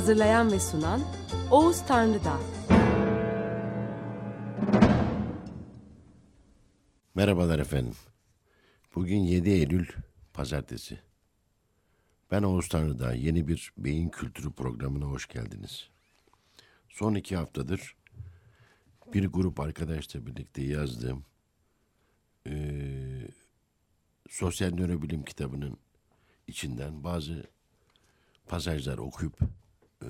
Hazırlayan ve sunan Oğuz Tanrıdağ. Merhabalar efendim. Bugün 7 Eylül Pazartesi. Ben Oğuz Tanrıdağ. Yeni bir beyin kültürü programına hoş geldiniz. Son iki haftadır bir grup arkadaşla birlikte yazdığım eee, sosyal nörobilim kitabının içinden bazı pasajlar okuyup eee,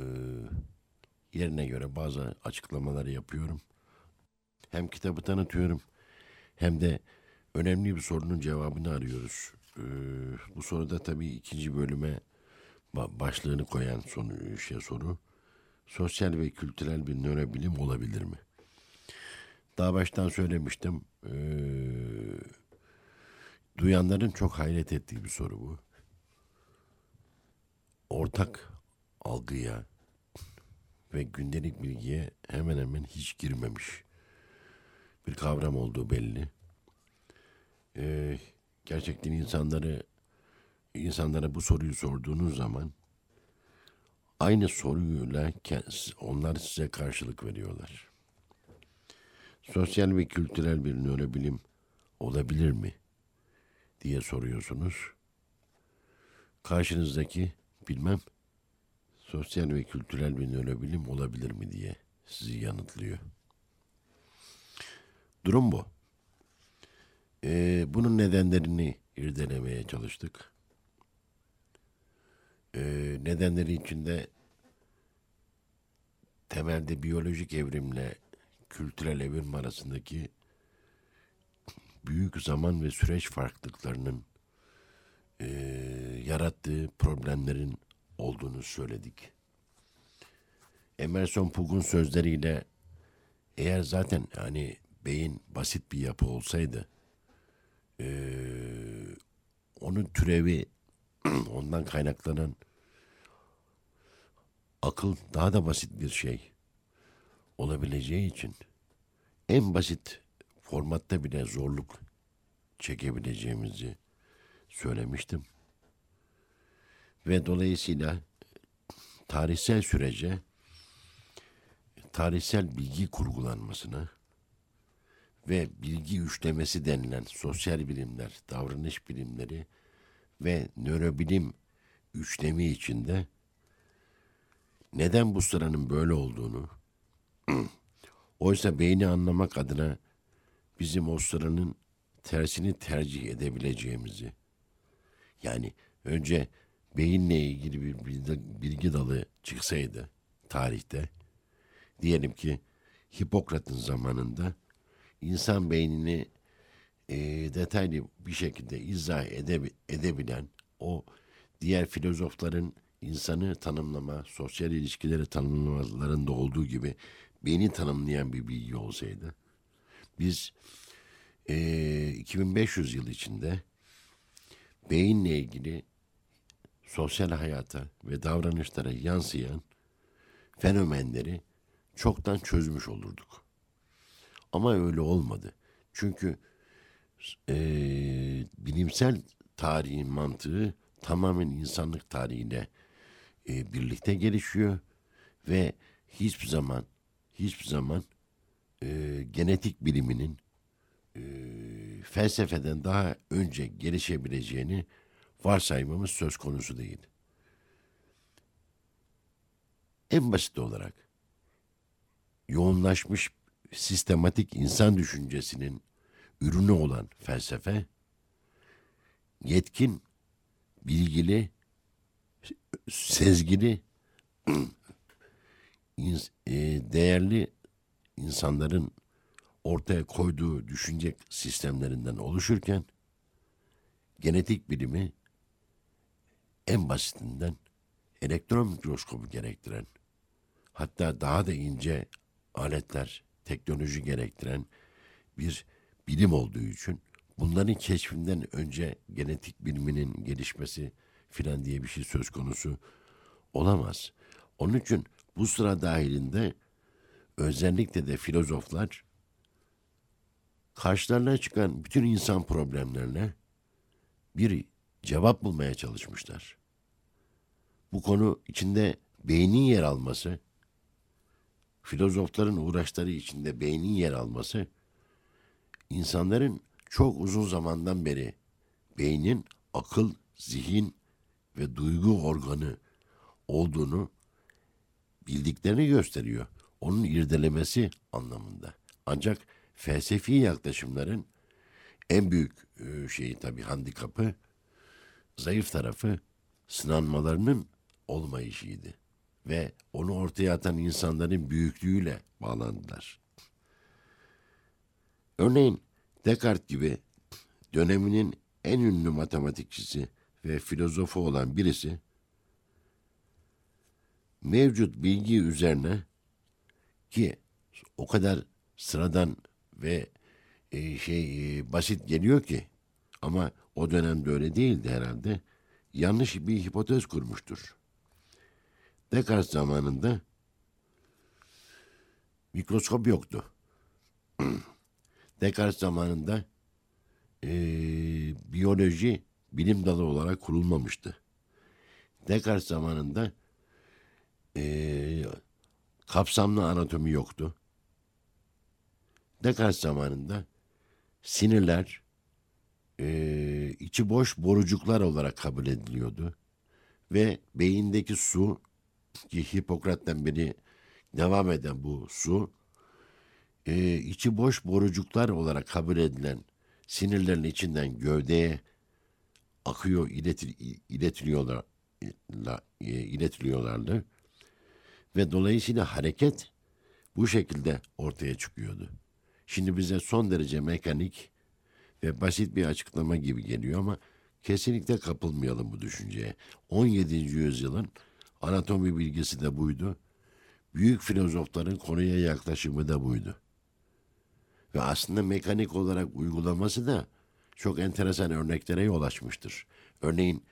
yerine göre bazı açıklamaları yapıyorum. Hem kitabı tanıtıyorum hem de önemli bir sorunun cevabını arıyoruz. Ee, bu soruda tabii ikinci bölüme ba- başlığını koyan sonu, şey soru. Sosyal ve kültürel bir nörobilim olabilir mi? Daha baştan söylemiştim. ee, duyanların çok hayret ettiği bir soru bu. Ortak algıya ve gündelik bilgiye hemen hemen hiç girmemiş bir kavram olduğu belli. Ee, gerçekten insanları insanlara bu soruyu sorduğunuz zaman aynı soruyla onlar size karşılık veriyorlar. Sosyal ve kültürel bir nörobilim olabilir mi diye soruyorsunuz. Karşınızdaki bilmem sosyal ve kültürel bir nörobilim olabilir mi diye sizi yanıtlıyor. Durum bu. Ee, bunun nedenlerini irdelemeye çalıştık. Ee, nedenleri içinde temelde biyolojik evrimle kültürel evrim arasındaki büyük zaman ve süreç farklılıklarının ee, yarattığı problemlerin olduğunu söyledik. Emerson Pug'un sözleriyle eğer zaten hani beyin basit bir yapı olsaydı eee, onun türevi ondan kaynaklanan akıl daha da basit bir şey olabileceği için en basit formatta bile zorluk çekebileceğimizi söylemiştim. Ve dolayısıyla tarihsel sürece tarihsel bilgi kurgulanmasına ve bilgi üçlemesi denilen sosyal bilimler, davranış bilimleri ve nörobilim üçlemi içinde neden bu sıranın böyle olduğunu, oysa beyni anlamak adına bizim o sıranın tersini tercih edebileceğimizi, yani önce beyinle ilgili bir bilgi- dalı çıksaydı tarihte, diyelim ki Hipokrat'ın zamanında insan beynini e, detaylı bir şekilde izah edebi- edebilen o diğer filozofların insanı tanımlama, sosyal ilişkileri tanımlamalarında olduğu gibi beyni tanımlayan bir bilgi olsaydı biz e, 2500 yıl içinde beyinle ilgili sosyal hayata ve davranışlara yansıyan fenomenleri çoktan çözmüş olurduk. Ama öyle olmadı. Çünkü eee, bilimsel tarihin mantığı tamamen insanlık tarihiyle eee, birlikte gelişiyor ve hiçbir zaman hiçbir zaman eee, genetik biliminin eee, felsefeden daha önce gelişebileceğini varsaymamız söz konusu değil. En basit olarak yoğunlaşmış sistematik insan düşüncesinin ürünü olan felsefe, yetkin, bilgili, sezgili, e, değerli insanların ortaya koyduğu düşünce sistemlerinden oluşurken, genetik bilimi en basitinden elektron mikroskobu gerektiren, hatta daha da ince aletler, teknoloji gerektiren bir bilim olduğu için bunların keşfinden önce genetik biliminin gelişmesi filan diye bir şey söz konusu olamaz. Onun için bu sıra dahilinde özellikle de filozoflar karşılarına çıkan bütün insan problemlerine bir cevap bulmaya çalışmışlar. Bu konu içinde beynin yer alması, filozofların uğraşları içinde beynin yer alması, insanların çok uzun zamandan beri beynin akıl, zihin ve duygu organı olduğunu bildiklerini gösteriyor. Onun irdelemesi anlamında. Ancak felsefi yaklaşımların en büyük e, şeyi tabii handikapı, zayıf tarafı sınanmalarının olmayışıydı. Ve onu ortaya atan insanların büyüklüğüyle bağlandılar. Örneğin Descartes gibi döneminin en ünlü matematikçisi ve filozofu olan birisi mevcut bilgi üzerine ki o kadar sıradan ve e, şey e, basit geliyor ki ama o dönemde öyle değildi herhalde. Yanlış bir hipotez kurmuştur. Descartes zamanında mikroskop yoktu. Descartes zamanında e, biyoloji bilim dalı olarak kurulmamıştı. Descartes zamanında e, kapsamlı anatomi yoktu. Descartes zamanında sinirler e, içi boş borucuklar olarak kabul ediliyordu. Ve beyindeki su ki Hipokrat'tan beri devam eden bu su e, içi boş borucuklar olarak kabul edilen sinirlerin içinden gövdeye akıyor, iletil, iletiliyorlar, e, iletiliyorlardı. Ve dolayısıyla hareket bu şekilde ortaya çıkıyordu. Şimdi bize son derece mekanik ve basit bir açıklama gibi geliyor ama kesinlikle kapılmayalım bu düşünceye. 17. yüzyılın anatomi bilgisi de buydu. Büyük filozofların konuya yaklaşımı da buydu. Ve aslında mekanik olarak uygulaması da çok enteresan örneklere yol açmıştır. Örneğin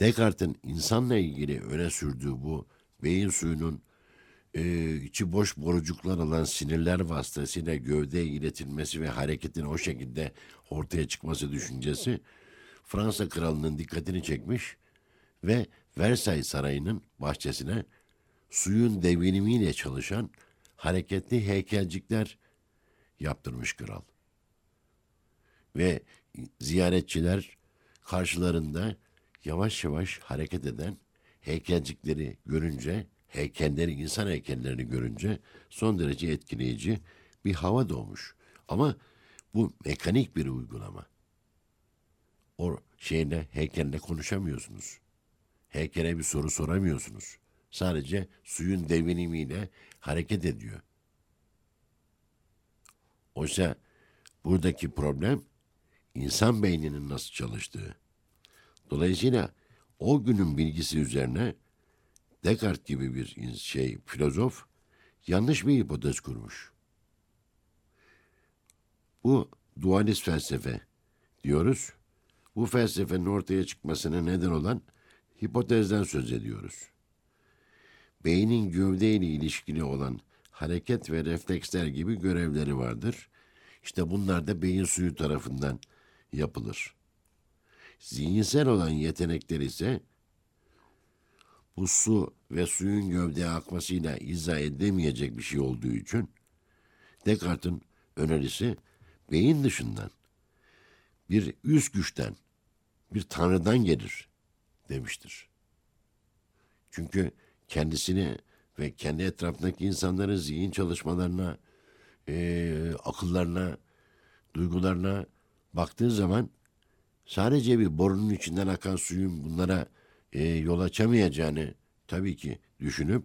Descartes'in insanla ilgili öne sürdüğü bu beyin suyunun e, içi boş borucuklar olan sinirler vasıtasıyla gövdeye iletilmesi ve hareketin o şekilde ortaya çıkması düşüncesi Fransa kralının dikkatini çekmiş ve Versailles Sarayı'nın bahçesine suyun devinimiyle çalışan hareketli heykelcikler yaptırmış kral. Ve ziyaretçiler karşılarında yavaş yavaş hareket eden heykelcikleri görünce, heykelleri, insan heykellerini görünce son derece etkileyici bir hava doğmuş. Ama bu mekanik bir uygulama. O şeyle, heykelle konuşamıyorsunuz. Heykele bir soru soramıyorsunuz. Sadece suyun devinimiyle hareket ediyor. Oysa buradaki problem insan beyninin nasıl çalıştığı. Dolayısıyla o günün bilgisi üzerine Descartes gibi bir şey filozof yanlış bir hipotez kurmuş. Bu dualist felsefe diyoruz. Bu felsefenin ortaya çıkmasına neden olan hipotezden söz ediyoruz. Beynin gövdeyle ilişkili olan hareket ve refleksler gibi görevleri vardır. İşte bunlar da beyin suyu tarafından yapılır. Zihinsel olan yetenekler ise bu su ve suyun gövdeye akmasıyla izah edemeyecek bir şey olduğu için Descartes'in önerisi beyin dışından bir üst güçten, bir tanrıdan gelir demiştir. Çünkü kendisini ve kendi etrafındaki insanların zihin çalışmalarına, e, akıllarına, duygularına baktığı zaman sadece bir borunun içinden akan suyun bunlara e, yol açamayacağını tabii ki düşünüp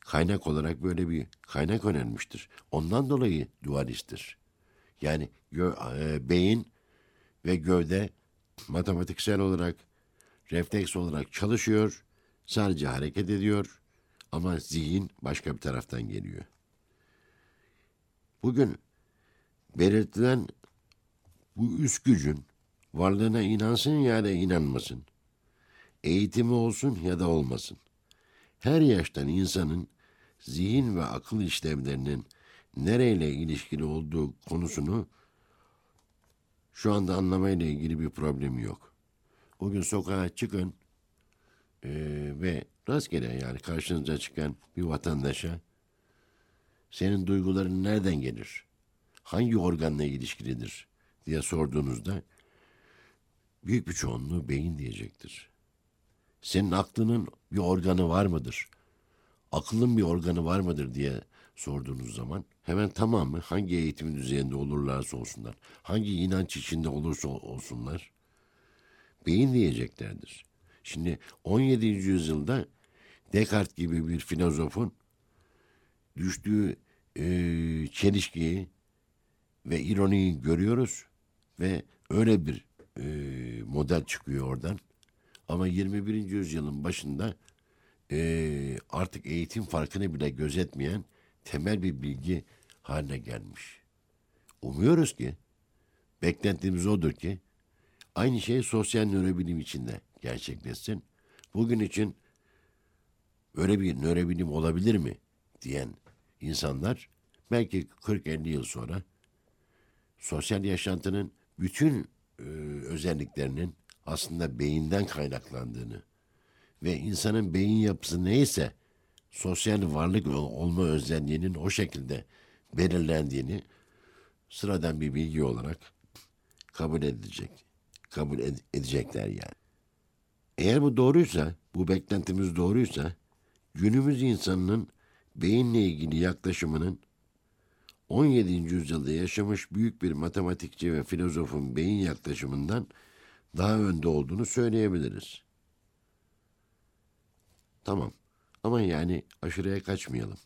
kaynak olarak böyle bir kaynak önermiştir. Ondan dolayı dualisttir. Yani gö, e, beyin ve gövde matematiksel olarak refleks olarak çalışıyor, sadece hareket ediyor ama zihin başka bir taraftan geliyor. Bugün belirtilen bu üst gücün varlığına inansın ya da inanmasın. Eğitimi olsun ya da olmasın. Her yaştan insanın zihin ve akıl işlevlerinin nereyle ilişkili olduğu konusunu şu anda anlamayla ilgili bir problemi yok. O gün sokağa çıkın e, ve rastgele yani karşınıza çıkan bir vatandaşa senin duyguların nereden gelir? Hangi organla ilişkilidir diye sorduğunuzda büyük bir çoğunluğu beyin diyecektir. Senin aklının bir organı var mıdır? Akılın bir organı var mıdır diye sorduğunuz zaman hemen tamamı hangi eğitimin düzeyinde olurlarsa olsunlar, hangi inanç içinde olursa olsunlar beyin diyeceklerdir. Şimdi 17. yüzyılda Descartes gibi bir filozofun düştüğü e, çelişkiyi ve ironiyi görüyoruz ve öyle bir e, model çıkıyor oradan. Ama 21. yüzyılın başında e, artık eğitim farkını bile gözetmeyen temel bir bilgi haline gelmiş. Umuyoruz ki, beklentimiz odur ki, aynı şey sosyal nörobilim içinde gerçekleşsin. Bugün için böyle bir nörobilim olabilir mi diyen insanlar belki 40-50 yıl sonra sosyal yaşantının bütün e, özelliklerinin aslında beyinden kaynaklandığını ve insanın beyin yapısı neyse sosyal varlık olma özelliğinin o şekilde belirlendiğini sıradan bir bilgi olarak kabul edilecek. Kabul ed- edecekler yani. Eğer bu doğruysa, bu beklentimiz doğruysa günümüz insanının beyinle ilgili yaklaşımının 17. yüzyılda yaşamış büyük bir matematikçi ve filozofun beyin yaklaşımından daha önde olduğunu söyleyebiliriz. Tamam ama yani aşırıya kaçmayalım.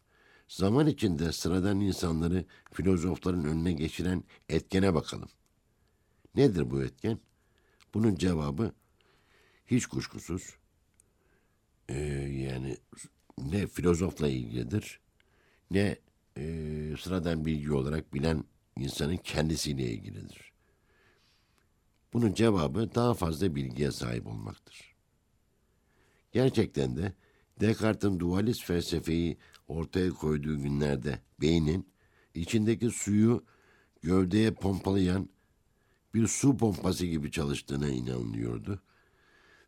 Zaman içinde sıradan insanları filozofların önüne geçiren etkene bakalım. Nedir bu etken? Bunun cevabı hiç kuşkusuz e, yani ne filozofla ilgilidir ne e, sıradan bilgi olarak bilen insanın kendisiyle ilgilidir. Bunun cevabı daha fazla bilgiye sahip olmaktır. Gerçekten de Descartes'in dualist felsefeyi ortaya koyduğu günlerde beynin içindeki suyu gövdeye pompalayan bir su pompası gibi çalıştığına inanılıyordu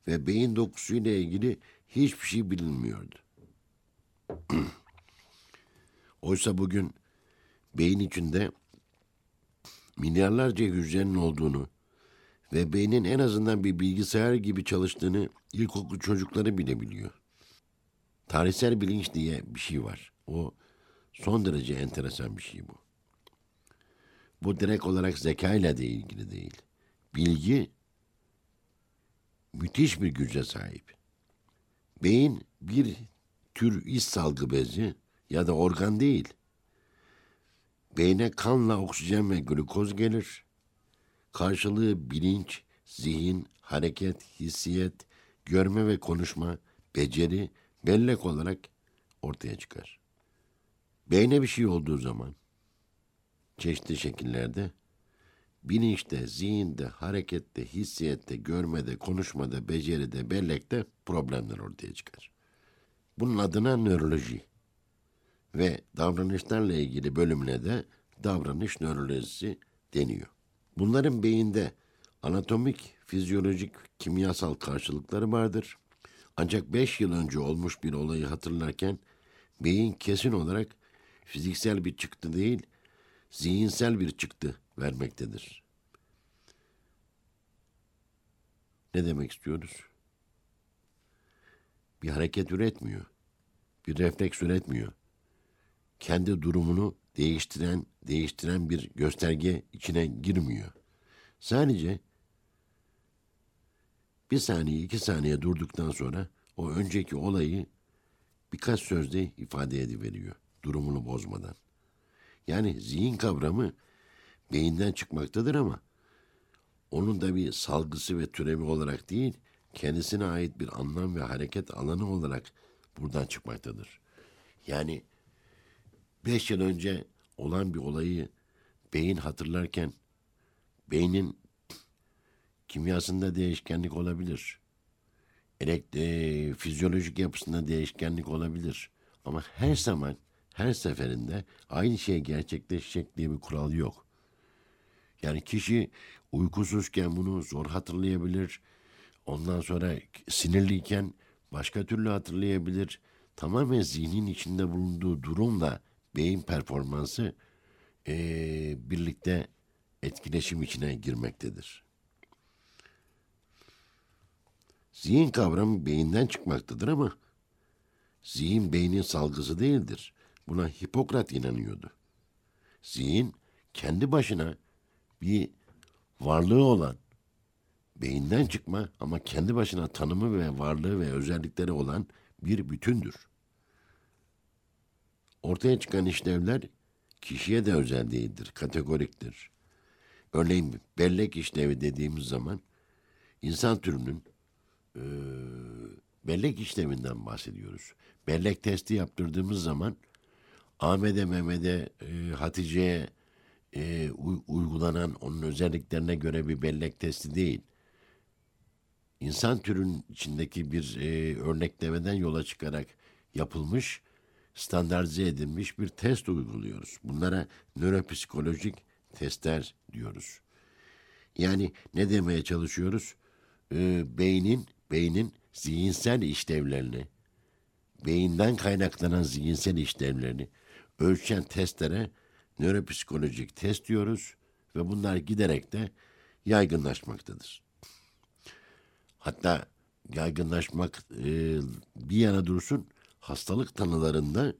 ve beyin dokusuyla ilgili hiçbir şey bilinmiyordu. Oysa bugün beyin içinde milyarlarca hücrenin olduğunu ve beynin en azından bir bilgisayar gibi çalıştığını ilkokul çocukları bile biliyor. Tarihsel bilinç diye bir şey var. O son derece enteresan bir şey bu. Bu direkt olarak zeka ile de ilgili değil. Bilgi müthiş bir güce sahip. Beyin bir tür iç salgı bezi ya da organ değil. Beyne kanla oksijen ve glukoz gelir. Karşılığı bilinç, zihin, hareket, hissiyet, görme ve konuşma, beceri, bellek olarak ortaya çıkar. Beyne bir şey olduğu zaman çeşitli şekillerde bilinçte, zihinde, harekette, hissiyette, görmede, konuşmada, beceride, bellekte problemler ortaya çıkar. Bunun adına nöroloji ve davranışlarla ilgili bölümüne de davranış nörolojisi deniyor. Bunların beyinde anatomik, fizyolojik, kimyasal karşılıkları vardır. Ancak beş yıl önce olmuş bir olayı hatırlarken beyin kesin olarak fiziksel bir çıktı değil, zihinsel bir çıktı vermektedir. Ne demek istiyoruz? Bir hareket üretmiyor. Bir refleks üretmiyor. Kendi durumunu değiştiren, değiştiren bir gösterge içine girmiyor. Sadece bir saniye, iki saniye durduktan sonra o önceki olayı birkaç sözde ifade ediveriyor. Durumunu bozmadan. Yani zihin kavramı beyinden çıkmaktadır ama onun da bir salgısı ve türevi olarak değil, kendisine ait bir anlam ve hareket alanı olarak buradan çıkmaktadır. Yani beş yıl önce olan bir olayı beyin hatırlarken beynin kimyasında değişkenlik olabilir. Elektrik, fizyolojik yapısında değişkenlik olabilir. Ama her zaman, her seferinde aynı şey gerçekleşecek diye bir kural yok. Yani kişi uykusuzken bunu zor hatırlayabilir. Ondan sonra sinirliyken başka türlü hatırlayabilir. Tamamen zihnin içinde bulunduğu durumla beyin performansı ee, birlikte etkileşim içine girmektedir. Zihin kavramı beyinden çıkmaktadır ama zihin beynin salgısı değildir. Buna Hipokrat inanıyordu. Zihin kendi başına bir varlığı olan, beyinden çıkma ama kendi başına tanımı ve varlığı ve özellikleri olan bir bütündür. Ortaya çıkan işlevler kişiye de özel değildir, kategoriktir. Örneğin bellek işlevi dediğimiz zaman insan türünün e, bellek işleminden bahsediyoruz. Bellek testi yaptırdığımız zaman Ahmet'e, Mehmet'e, e, Hatice'ye e, uygulanan onun özelliklerine göre bir bellek testi değil. İnsan türün içindeki bir e, örneklemeden yola çıkarak yapılmış, standartize edilmiş bir test uyguluyoruz. Bunlara nöropsikolojik testler diyoruz. Yani ne demeye çalışıyoruz? E, beynin beynin zihinsel işlevlerini, beyinden kaynaklanan zihinsel işlevlerini ölçen testlere nöropsikolojik test diyoruz ve bunlar giderek de yaygınlaşmaktadır. Hatta yaygınlaşmak e, bir yana dursun hastalık tanılarında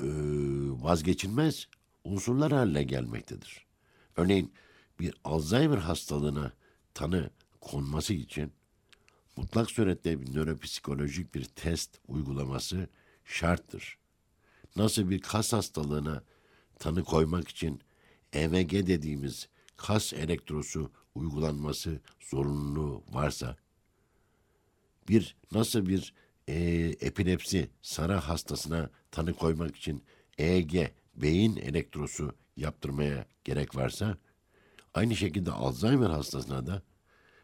e, vazgeçilmez unsurlar haline gelmektedir. Örneğin bir Alzheimer hastalığına tanı konması için mutlak surette bir nöropsikolojik bir test uygulaması şarttır. Nasıl bir kas hastalığına tanı koymak için EMG dediğimiz kas elektrosu uygulanması zorunluluğu varsa, bir nasıl bir e, epilepsi sara hastasına tanı koymak için EEG beyin elektrosu yaptırmaya gerek varsa, aynı şekilde Alzheimer hastasına da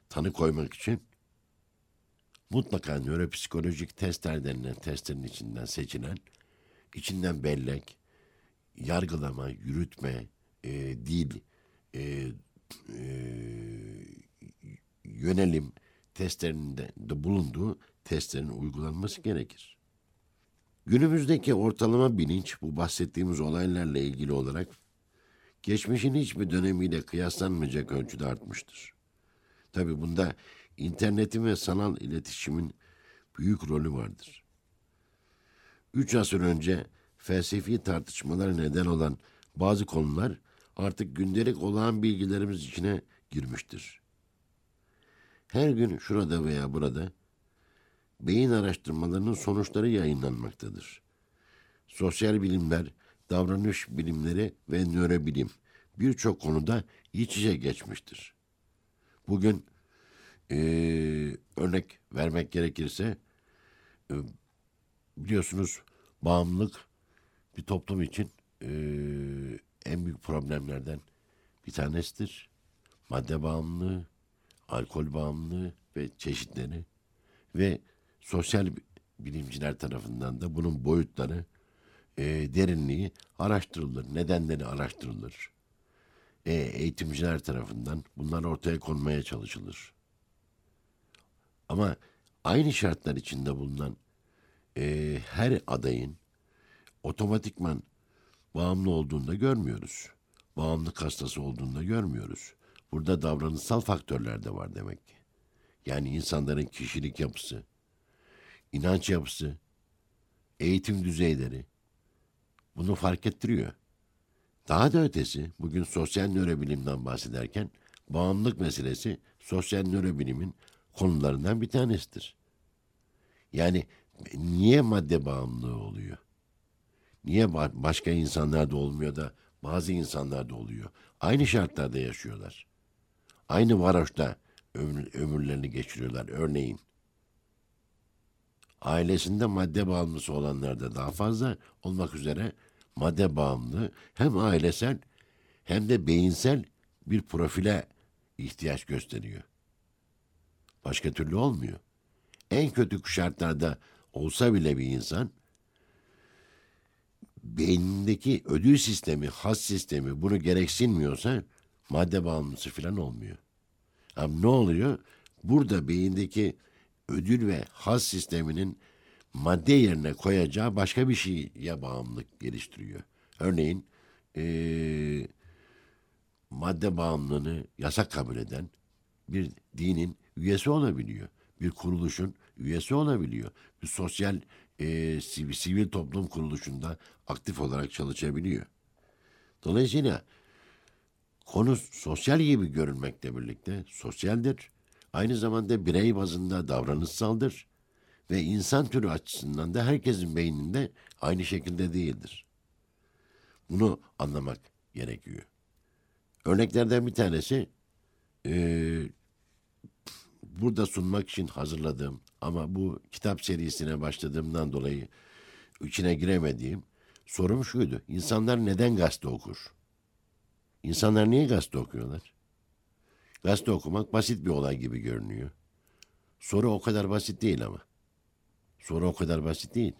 tanı koymak için mutlaka nöropsikolojik testler denilen testlerin içinden seçilen, içinden bellek, yargılama, yürütme, e, dil, e, e, yönelim testlerinde de bulunduğu testlerin uygulanması gerekir. Günümüzdeki ortalama bilinç bu bahsettiğimiz olaylarla ilgili olarak geçmişin hiçbir dönemiyle kıyaslanmayacak ölçüde artmıştır. Tabi bunda internetin ve sanal iletişimin büyük rolü vardır. Üç asır önce felsefi tartışmalara neden olan bazı konular artık gündelik olağan bilgilerimiz içine girmiştir. Her gün şurada veya burada beyin araştırmalarının sonuçları yayınlanmaktadır. Sosyal bilimler, davranış bilimleri ve nörobilim birçok konuda iç içe geçmiştir. Bugün e, örnek vermek gerekirse e, biliyorsunuz bağımlılık bir toplum için e, en büyük problemlerden bir tanesidir. Madde bağımlılığı, alkol bağımlılığı ve çeşitleri ve sosyal bilimciler tarafından da bunun boyutları, e, derinliği araştırılır, nedenleri araştırılır e, eğitimciler tarafından bunlar ortaya konmaya çalışılır. Ama aynı şartlar içinde bulunan e, her adayın otomatikman bağımlı olduğunda görmüyoruz. Bağımlılık hastası olduğunda görmüyoruz. Burada davranışsal faktörler de var demek ki. Yani insanların kişilik yapısı, inanç yapısı, eğitim düzeyleri bunu fark ettiriyor. Daha da ötesi bugün sosyal nörobilimden bahsederken bağımlılık meselesi sosyal nörobilimin konularından bir tanesidir. Yani niye madde bağımlılığı oluyor? Niye başka insanlarda olmuyor da bazı insanlarda oluyor? Aynı şartlarda yaşıyorlar. Aynı varoşta ömür- ömürlerini geçiriyorlar. Örneğin ailesinde madde bağımlısı olanlar da daha fazla olmak üzere madde bağımlı hem ailesel hem de beyinsel bir profile ihtiyaç gösteriyor. Başka türlü olmuyor. En kötü şartlarda olsa bile bir insan beynindeki ödül sistemi, has sistemi bunu gereksinmiyorsa madde bağımlısı falan olmuyor. Ama ne oluyor? Burada beyindeki ödül ve haz sisteminin madde yerine koyacağı başka bir şeye bağımlılık geliştiriyor. Örneğin eee, madde bağımlılığını yasak kabul eden bir dinin üyesi olabiliyor. Bir kuruluşun üyesi olabiliyor. Bir sosyal eee, sivil, sivil toplum kuruluşunda aktif olarak çalışabiliyor. Dolayısıyla konu sosyal gibi görünmekle birlikte sosyaldir. Aynı zamanda birey bazında davranışsaldır ve insan türü açısından da herkesin beyninde aynı şekilde değildir. Bunu anlamak gerekiyor. Örneklerden bir tanesi eee, burada sunmak için hazırladığım ama bu kitap serisine başladığımdan dolayı içine giremediğim sorum şuydu. İnsanlar neden gazete okur? İnsanlar niye gazete okuyorlar? Gazete okumak basit bir olay gibi görünüyor. Soru o kadar basit değil ama. Soru o kadar basit değil.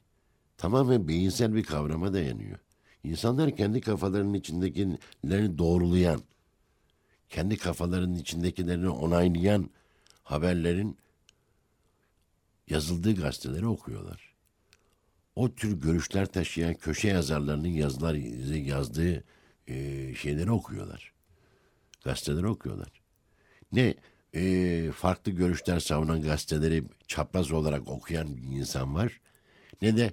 Tamamen beyinsel bir kavrama dayanıyor. İnsanlar kendi kafalarının içindekilerini doğrulayan, kendi kafalarının içindekilerini onaylayan haberlerin yazıldığı gazeteleri okuyorlar. O tür görüşler taşıyan köşe yazarlarının yazılar yazdığı şeyleri okuyorlar. Gazeteleri okuyorlar. Ne e, farklı görüşler savunan gazeteleri çapraz olarak okuyan bir insan var. Ne de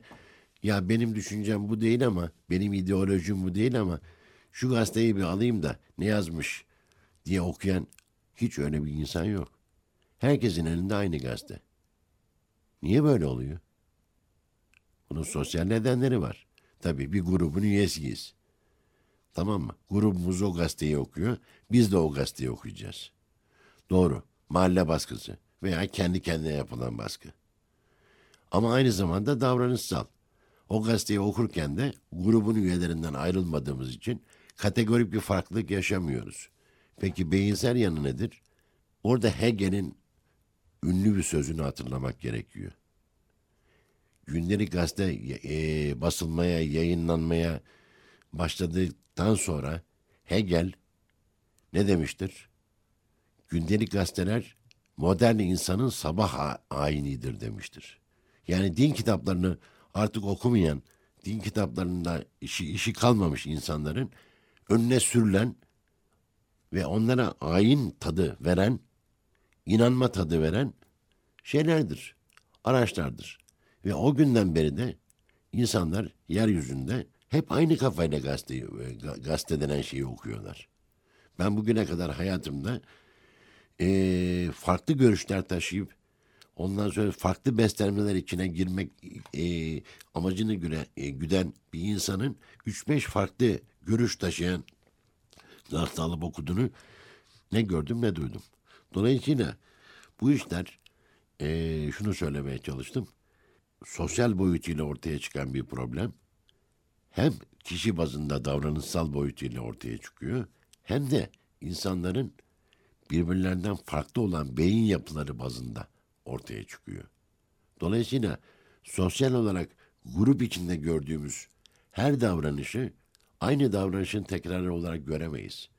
ya benim düşüncem bu değil ama benim ideolojim bu değil ama şu gazeteyi bir alayım da ne yazmış diye okuyan hiç öyle bir insan yok. Herkesin elinde aynı gazete. Niye böyle oluyor? Bunun sosyal nedenleri var. Tabii bir grubun üyesiyiz. Tamam mı? Grubumuz o gazeteyi okuyor. Biz de o gazeteyi okuyacağız. Doğru. Mahalle baskısı veya kendi kendine yapılan baskı. Ama aynı zamanda davranışsal. O gazeteyi okurken de grubun üyelerinden ayrılmadığımız için kategorik bir farklılık yaşamıyoruz. Peki beyinsel yanı nedir? Orada Hegel'in ünlü bir sözünü hatırlamak gerekiyor. Gündelik gazete e, basılmaya, yayınlanmaya başladıktan sonra Hegel ne demiştir? Gündelik gazeteler modern insanın sabah ayinidir demiştir. Yani din kitaplarını artık okumayan, din kitaplarında işi, işi kalmamış insanların önüne sürülen ve onlara ayin tadı veren, inanma tadı veren şeylerdir, araçlardır. Ve o günden beri de insanlar yeryüzünde hep aynı kafayla gazete, gazete denen şeyi okuyorlar. Ben bugüne kadar hayatımda eee, farklı görüşler taşıyıp ondan sonra farklı beslenmeler içine girmek eee, amacını güne, e, güden bir insanın 3-5 farklı görüş taşıyan gazete alıp okuduğunu ne gördüm ne duydum. Dolayısıyla bu işler eee, şunu söylemeye çalıştım. Sosyal boyutuyla ortaya çıkan bir problem hem kişi bazında davranışsal boyutuyla ortaya çıkıyor hem de insanların birbirlerinden farklı olan beyin yapıları bazında ortaya çıkıyor. Dolayısıyla sosyal olarak grup içinde gördüğümüz her davranışı aynı davranışın tekrarı olarak göremeyiz.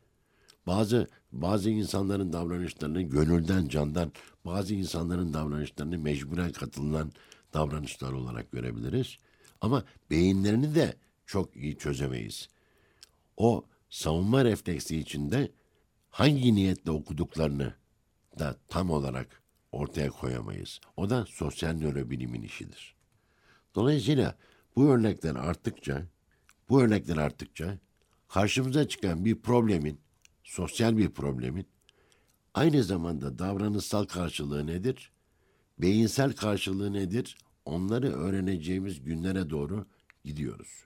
Bazı bazı insanların davranışlarını gönülden, candan, bazı insanların davranışlarını mecburen katılınan davranışlar olarak görebiliriz. Ama beyinlerini de çok iyi çözemeyiz. O savunma refleksi içinde hangi niyetle okuduklarını da tam olarak ortaya koyamayız. O da sosyal nörobilimin işidir. Dolayısıyla bu örnekler arttıkça, bu örnekler arttıkça karşımıza çıkan bir problemin, sosyal bir problemin aynı zamanda davranışsal karşılığı nedir? Beyinsel karşılığı nedir? Onları öğreneceğimiz günlere doğru gidiyoruz.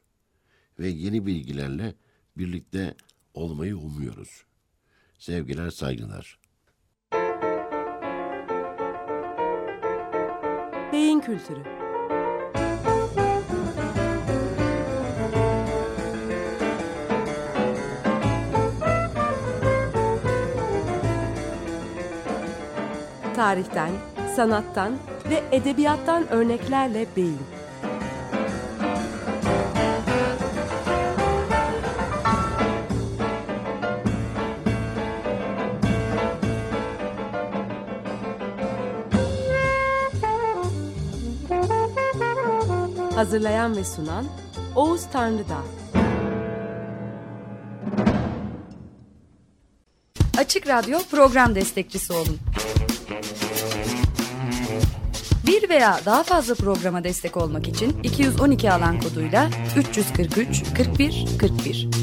Ve yeni bilgilerle birlikte olmayı umuyoruz. Sevgiler, saygılar. Beyin Kültürü Tarihten, sanattan ve edebiyattan örneklerle beyin. Hazırlayan ve sunan Oğuz Tanrıdağ. Açık Radyo program destekçisi olun. Bir veya daha fazla programa destek olmak için 212 alan koduyla 343 41 41.